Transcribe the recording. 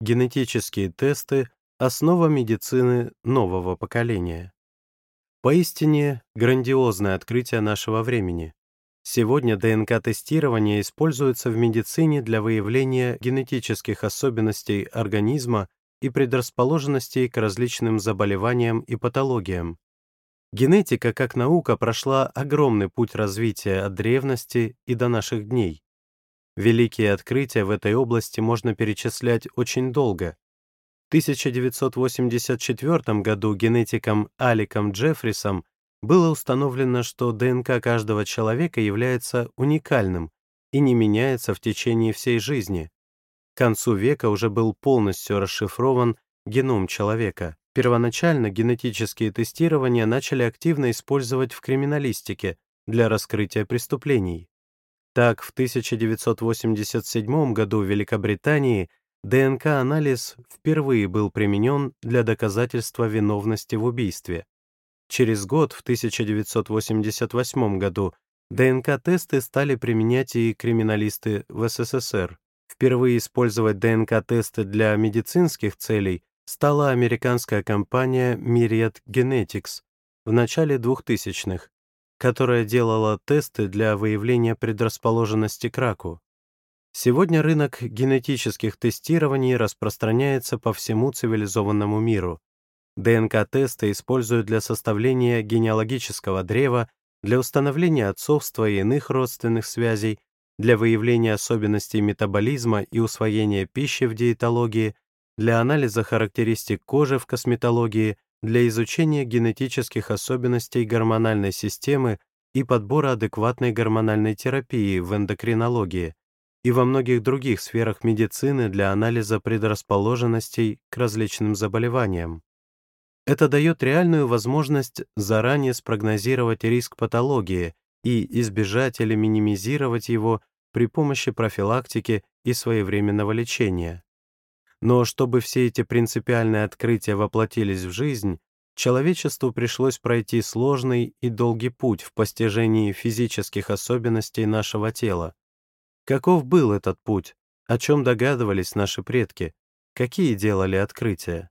Генетические тесты — основа медицины нового поколения. Поистине грандиозное открытие нашего времени. Сегодня ДНК-тестирование используется в медицине для выявления генетических особенностей организма и предрасположенностей к различным заболеваниям и патологиям. Генетика как наука прошла огромный путь развития от древности и до наших дней. Великие открытия в этой области можно перечислять очень долго. В 1984 году генетиком Аликом Джеффрисом было установлено, что ДНК каждого человека является уникальным и не меняется в течение всей жизни. К концу века уже был полностью расшифрован геном человека. Первоначально генетические тестирования начали активно использовать в криминалистике для раскрытия преступлений. Так, в 1987 году в Великобритании ДНК-анализ впервые был применен для доказательства виновности в убийстве. Через год, в 1988 году, ДНК-тесты стали применять и криминалисты в СССР. Впервые использовать ДНК-тесты для медицинских целей стала американская компания Myriad Genetics в начале 2000-х, которая делала тесты для выявления предрасположенности к раку. Сегодня рынок генетических тестирований распространяется по всему цивилизованному миру. ДНК-тесты используют для составления генеалогического древа, для установления отцовства и иных родственных связей, для выявления особенностей метаболизма и усвоения пищи в диетологии, для анализа характеристик кожи в косметологии, для изучения генетических особенностей гормональной системы и подбора адекватной гормональной терапии в эндокринологии и во многих других сферах медицины для анализа предрасположенностей к различным заболеваниям. Это дает реальную возможность заранее спрогнозировать риск патологии и избежать или минимизировать его при помощи профилактики и своевременного лечения. Но чтобы все эти принципиальные открытия воплотились в жизнь, человечеству пришлось пройти сложный и долгий путь в постижении физических особенностей нашего тела. Каков был этот путь? О чем догадывались наши предки? Какие делали открытия?